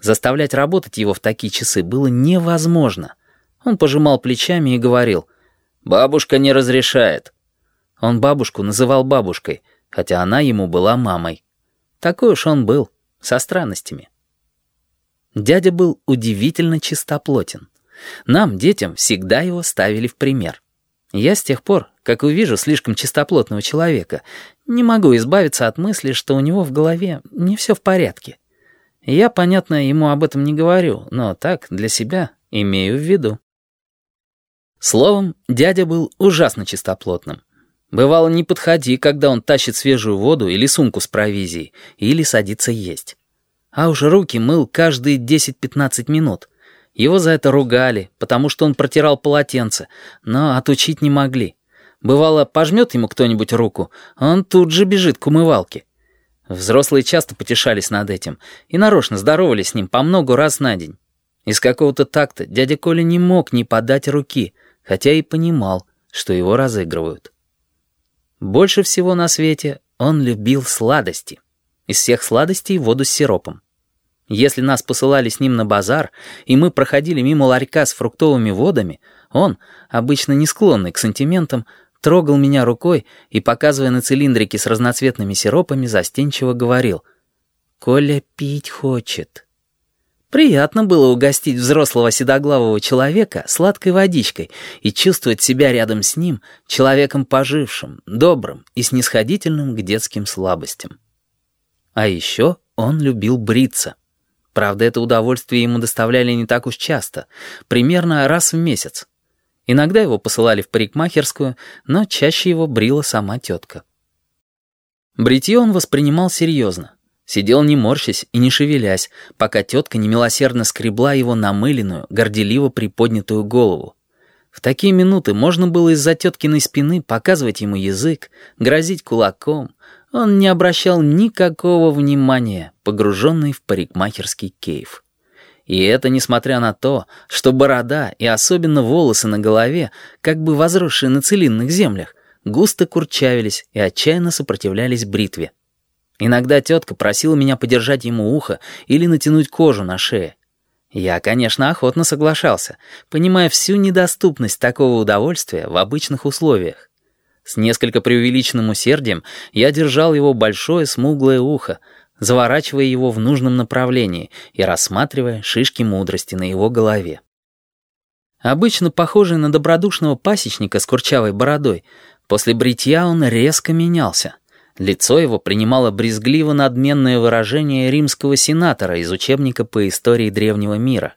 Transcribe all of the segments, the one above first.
Заставлять работать его в такие часы было невозможно. Он пожимал плечами и говорил, «Бабушка не разрешает». Он бабушку называл бабушкой, хотя она ему была мамой. Такой уж он был, со странностями. Дядя был удивительно чистоплотен. Нам, детям, всегда его ставили в пример. Я с тех пор, как увижу слишком чистоплотного человека, не могу избавиться от мысли, что у него в голове не все в порядке. Я, понятно, ему об этом не говорю, но так, для себя, имею в виду. Словом, дядя был ужасно чистоплотным. Бывало, не подходи, когда он тащит свежую воду или сумку с провизией, или садится есть. А уж руки мыл каждые 10-15 минут. Его за это ругали, потому что он протирал полотенце, но отучить не могли. Бывало, пожмет ему кто-нибудь руку, он тут же бежит к умывалке. Взрослые часто потешались над этим и нарочно здоровались с ним по много раз на день. Из какого-то такта дядя Коля не мог не подать руки, хотя и понимал, что его разыгрывают. Больше всего на свете он любил сладости. Из всех сладостей воду с сиропом. Если нас посылали с ним на базар, и мы проходили мимо ларька с фруктовыми водами, он, обычно не склонный к сантиментам, трогал меня рукой и, показывая на цилиндрики с разноцветными сиропами, застенчиво говорил «Коля пить хочет». Приятно было угостить взрослого седоглавого человека сладкой водичкой и чувствовать себя рядом с ним человеком пожившим, добрым и снисходительным к детским слабостям. А еще он любил бриться. Правда, это удовольствие ему доставляли не так уж часто, примерно раз в месяц. Иногда его посылали в парикмахерскую, но чаще его брила сама тетка. Бритье он воспринимал серьезно. Сидел не морщась и не шевелясь, пока тетка немилосердно скребла его намыленную, горделиво приподнятую голову. В такие минуты можно было из-за теткиной спины показывать ему язык, грозить кулаком. Он не обращал никакого внимания, погруженный в парикмахерский кейф. И это несмотря на то, что борода и особенно волосы на голове, как бы возросшие на целинных землях, густо курчавились и отчаянно сопротивлялись бритве. Иногда тетка просила меня подержать ему ухо или натянуть кожу на шее. Я, конечно, охотно соглашался, понимая всю недоступность такого удовольствия в обычных условиях. С несколько преувеличенным усердием я держал его большое смуглое ухо, заворачивая его в нужном направлении и рассматривая шишки мудрости на его голове. Обычно похожий на добродушного пасечника с курчавой бородой, после бритья он резко менялся. Лицо его принимало брезгливо-надменное выражение римского сенатора из учебника по истории древнего мира.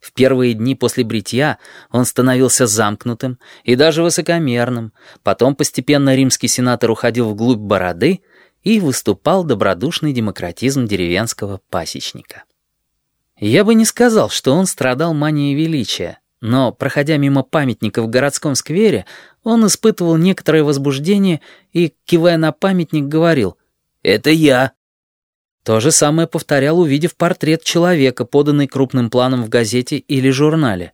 В первые дни после бритья он становился замкнутым и даже высокомерным, потом постепенно римский сенатор уходил вглубь бороды и выступал добродушный демократизм деревенского пасечника. Я бы не сказал, что он страдал манией величия, но, проходя мимо памятника в городском сквере, он испытывал некоторое возбуждение и, кивая на памятник, говорил «Это я». То же самое повторял, увидев портрет человека, поданный крупным планом в газете или журнале.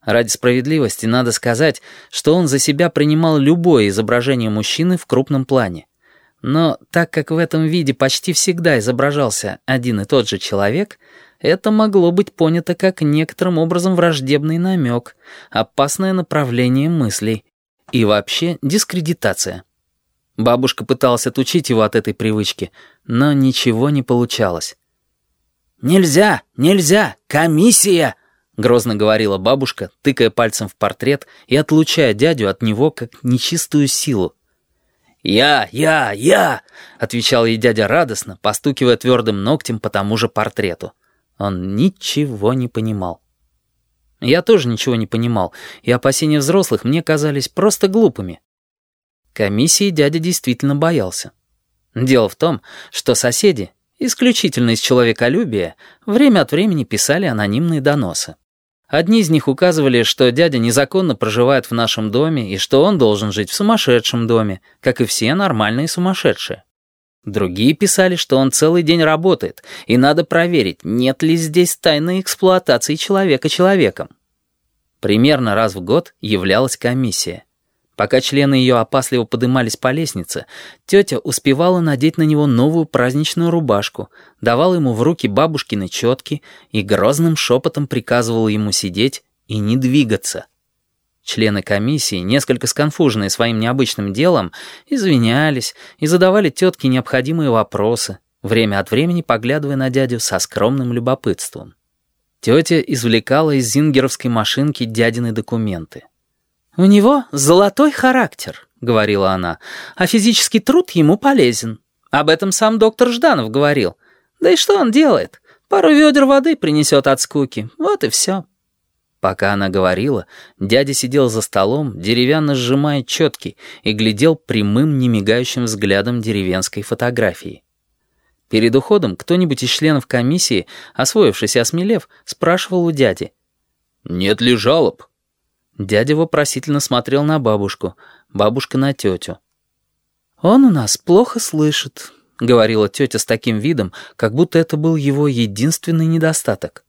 Ради справедливости надо сказать, что он за себя принимал любое изображение мужчины в крупном плане. Но так как в этом виде почти всегда изображался один и тот же человек — это могло быть понято как некоторым образом враждебный намек, опасное направление мыслей и вообще дискредитация. Бабушка пыталась отучить его от этой привычки, но ничего не получалось. «Нельзя! Нельзя! Комиссия!» — грозно говорила бабушка, тыкая пальцем в портрет и отлучая дядю от него как нечистую силу. «Я, я, я!» — отвечал ей дядя радостно, постукивая твердым ногтем по тому же портрету. Он ничего не понимал. Я тоже ничего не понимал, и опасения взрослых мне казались просто глупыми. Комиссии дядя действительно боялся. Дело в том, что соседи, исключительно из человеколюбия, время от времени писали анонимные доносы. Одни из них указывали, что дядя незаконно проживает в нашем доме и что он должен жить в сумасшедшем доме, как и все нормальные сумасшедшие. Другие писали, что он целый день работает, и надо проверить, нет ли здесь тайной эксплуатации человека человеком. Примерно раз в год являлась комиссия. Пока члены ее опасливо подымались по лестнице, тетя успевала надеть на него новую праздничную рубашку, давала ему в руки бабушкины четки и грозным шепотом приказывала ему сидеть и не двигаться. Члены комиссии, несколько сконфуженные своим необычным делом, извинялись и задавали тетке необходимые вопросы, время от времени поглядывая на дядю со скромным любопытством. Тетя извлекала из зингеровской машинки дядины документы. «У него золотой характер», — говорила она, «а физический труд ему полезен. Об этом сам доктор Жданов говорил. Да и что он делает? Пару ведер воды принесет от скуки. Вот и все». Пока она говорила, дядя сидел за столом, деревянно сжимая четки, и глядел прямым, немигающим взглядом деревенской фотографии. Перед уходом кто-нибудь из членов комиссии, освоившись и осмелев, спрашивал у дяди. «Нет ли жалоб?» Дядя вопросительно смотрел на бабушку, бабушка на тетю. «Он у нас плохо слышит», — говорила тетя с таким видом, как будто это был его единственный недостаток.